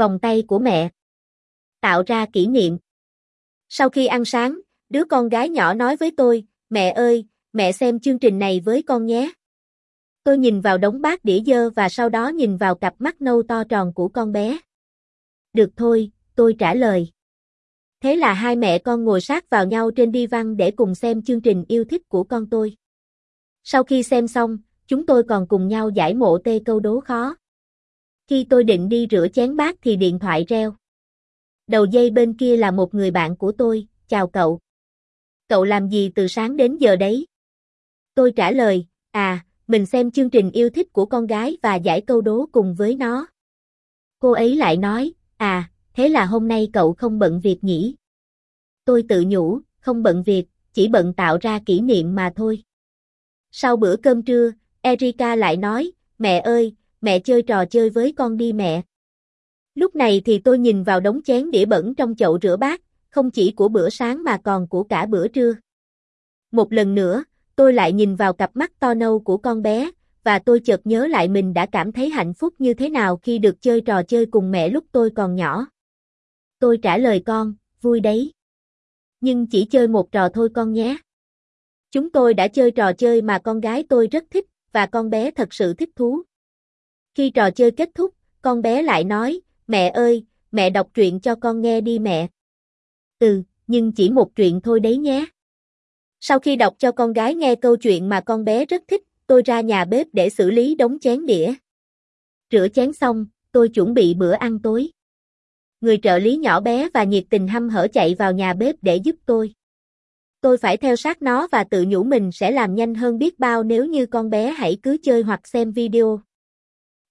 Vòng tay của mẹ. Tạo ra kỷ niệm. Sau khi ăn sáng, đứa con gái nhỏ nói với tôi, mẹ ơi, mẹ xem chương trình này với con nhé. Tôi nhìn vào đống bát đĩa dơ và sau đó nhìn vào cặp mắt nâu to tròn của con bé. Được thôi, tôi trả lời. Thế là hai mẹ con ngồi sát vào nhau trên đi văn để cùng xem chương trình yêu thích của con tôi. Sau khi xem xong, chúng tôi còn cùng nhau giải mộ tê câu đố khó. Khi tôi định đi rửa chén bát thì điện thoại reo. Đầu dây bên kia là một người bạn của tôi, chào cậu. Cậu làm gì từ sáng đến giờ đấy? Tôi trả lời, à, mình xem chương trình yêu thích của con gái và giải câu đố cùng với nó. Cô ấy lại nói, à, thế là hôm nay cậu không bận việc nhỉ? Tôi tự nhủ, không bận việc, chỉ bận tạo ra kỷ niệm mà thôi. Sau bữa cơm trưa, Erika lại nói, mẹ ơi, mẹ chơi trò chơi với con đi mẹ. Lúc này thì tôi nhìn vào đống chén đĩa bẩn trong chậu rửa bát, không chỉ của bữa sáng mà còn của cả bữa trưa. Một lần nữa, tôi lại nhìn vào cặp mắt to nâu của con bé, và tôi chợt nhớ lại mình đã cảm thấy hạnh phúc như thế nào khi được chơi trò chơi cùng mẹ lúc tôi còn nhỏ. Tôi trả lời con, vui đấy. Nhưng chỉ chơi một trò thôi con nhé. Chúng tôi đã chơi trò chơi mà con gái tôi rất thích, và con bé thật sự thích thú. Khi trò chơi kết thúc, con bé lại nói, mẹ ơi, mẹ đọc truyện cho con nghe đi mẹ. Ừ, nhưng chỉ một truyện thôi đấy nhé. Sau khi đọc cho con gái nghe câu chuyện mà con bé rất thích, tôi ra nhà bếp để xử lý đống chén đĩa. Rửa chén xong, tôi chuẩn bị bữa ăn tối. Người trợ lý nhỏ bé và nhiệt tình hăm hở chạy vào nhà bếp để giúp tôi. Tôi phải theo sát nó và tự nhủ mình sẽ làm nhanh hơn biết bao nếu như con bé hãy cứ chơi hoặc xem video.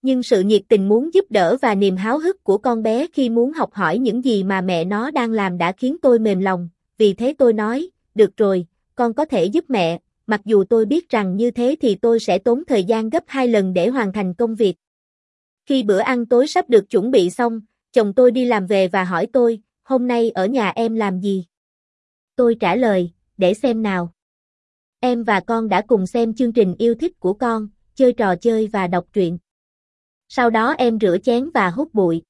Nhưng sự nhiệt tình muốn giúp đỡ và niềm háo hức của con bé khi muốn học hỏi những gì mà mẹ nó đang làm đã khiến tôi mềm lòng, vì thế tôi nói, được rồi, con có thể giúp mẹ, mặc dù tôi biết rằng như thế thì tôi sẽ tốn thời gian gấp hai lần để hoàn thành công việc. Khi bữa ăn tối sắp được chuẩn bị xong, chồng tôi đi làm về và hỏi tôi, hôm nay ở nhà em làm gì? Tôi trả lời, để xem nào. Em và con đã cùng xem chương trình yêu thích của con, chơi trò chơi và đọc truyện. Sau đó em rửa chén và hút bụi.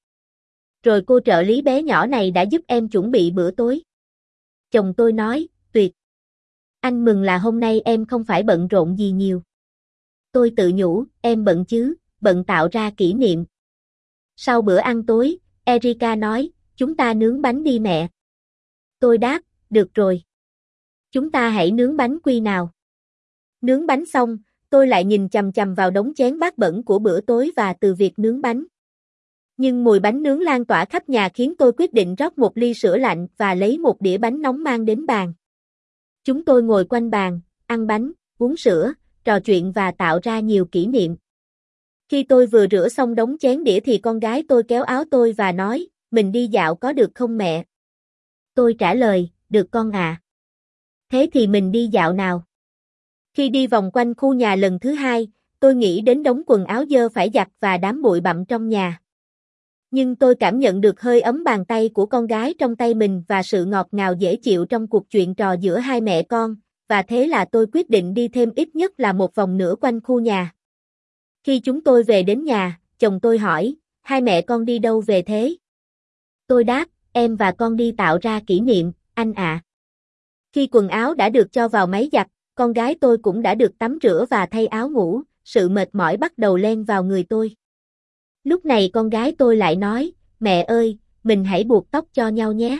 Rồi cô trợ lý bé nhỏ này đã giúp em chuẩn bị bữa tối. Chồng tôi nói, tuyệt. Anh mừng là hôm nay em không phải bận rộn gì nhiều. Tôi tự nhủ, em bận chứ, bận tạo ra kỷ niệm. Sau bữa ăn tối, Erika nói, chúng ta nướng bánh đi mẹ. Tôi đáp, được rồi. Chúng ta hãy nướng bánh quy nào. Nướng bánh xong, tôi lại nhìn chầm chầm vào đống chén bát bẩn của bữa tối và từ việc nướng bánh. Nhưng mùi bánh nướng lan tỏa khắp nhà khiến tôi quyết định rót một ly sữa lạnh và lấy một đĩa bánh nóng mang đến bàn. Chúng tôi ngồi quanh bàn, ăn bánh, uống sữa, trò chuyện và tạo ra nhiều kỷ niệm. Khi tôi vừa rửa xong đống chén đĩa thì con gái tôi kéo áo tôi và nói, mình đi dạo có được không mẹ? Tôi trả lời, được con à. Thế thì mình đi dạo nào? Khi đi vòng quanh khu nhà lần thứ hai, tôi nghĩ đến đống quần áo dơ phải giặt và đám bụi bặm trong nhà. Nhưng tôi cảm nhận được hơi ấm bàn tay của con gái trong tay mình và sự ngọt ngào dễ chịu trong cuộc chuyện trò giữa hai mẹ con, và thế là tôi quyết định đi thêm ít nhất là một vòng nữa quanh khu nhà. Khi chúng tôi về đến nhà, chồng tôi hỏi, hai mẹ con đi đâu về thế? Tôi đáp, em và con đi tạo ra kỷ niệm, anh ạ. Khi quần áo đã được cho vào máy giặt, con gái tôi cũng đã được tắm rửa và thay áo ngủ, sự mệt mỏi bắt đầu len vào người tôi. Lúc này con gái tôi lại nói, mẹ ơi, mình hãy buộc tóc cho nhau nhé.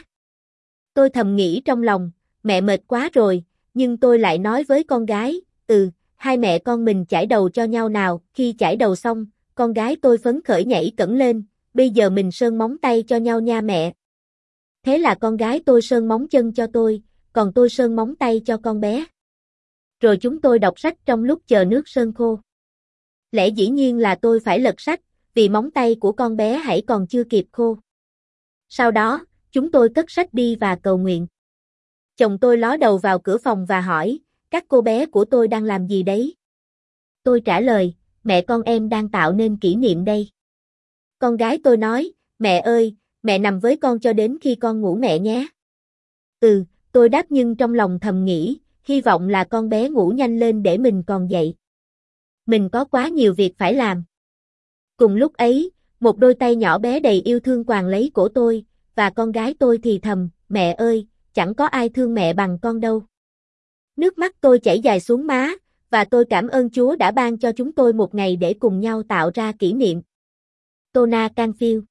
Tôi thầm nghĩ trong lòng, mẹ mệt quá rồi, nhưng tôi lại nói với con gái, ừ, hai mẹ con mình chải đầu cho nhau nào, khi chải đầu xong, con gái tôi phấn khởi nhảy cẩn lên, bây giờ mình sơn móng tay cho nhau nha mẹ. Thế là con gái tôi sơn móng chân cho tôi, còn tôi sơn móng tay cho con bé. Rồi chúng tôi đọc sách trong lúc chờ nước sơn khô. Lẽ dĩ nhiên là tôi phải lật sách, vì móng tay của con bé hãy còn chưa kịp khô. Sau đó, chúng tôi cất sách đi và cầu nguyện. Chồng tôi ló đầu vào cửa phòng và hỏi, các cô bé của tôi đang làm gì đấy? Tôi trả lời, mẹ con em đang tạo nên kỷ niệm đây. Con gái tôi nói, mẹ ơi, mẹ nằm với con cho đến khi con ngủ mẹ nhé. Ừ, tôi đáp nhưng trong lòng thầm nghĩ, hy vọng là con bé ngủ nhanh lên để mình còn dậy. Mình có quá nhiều việc phải làm. Cùng lúc ấy, Một đôi tay nhỏ bé đầy yêu thương quàng lấy cổ tôi, và con gái tôi thì thầm, mẹ ơi, chẳng có ai thương mẹ bằng con đâu. Nước mắt tôi chảy dài xuống má, và tôi cảm ơn Chúa đã ban cho chúng tôi một ngày để cùng nhau tạo ra kỷ niệm. Tona Canfield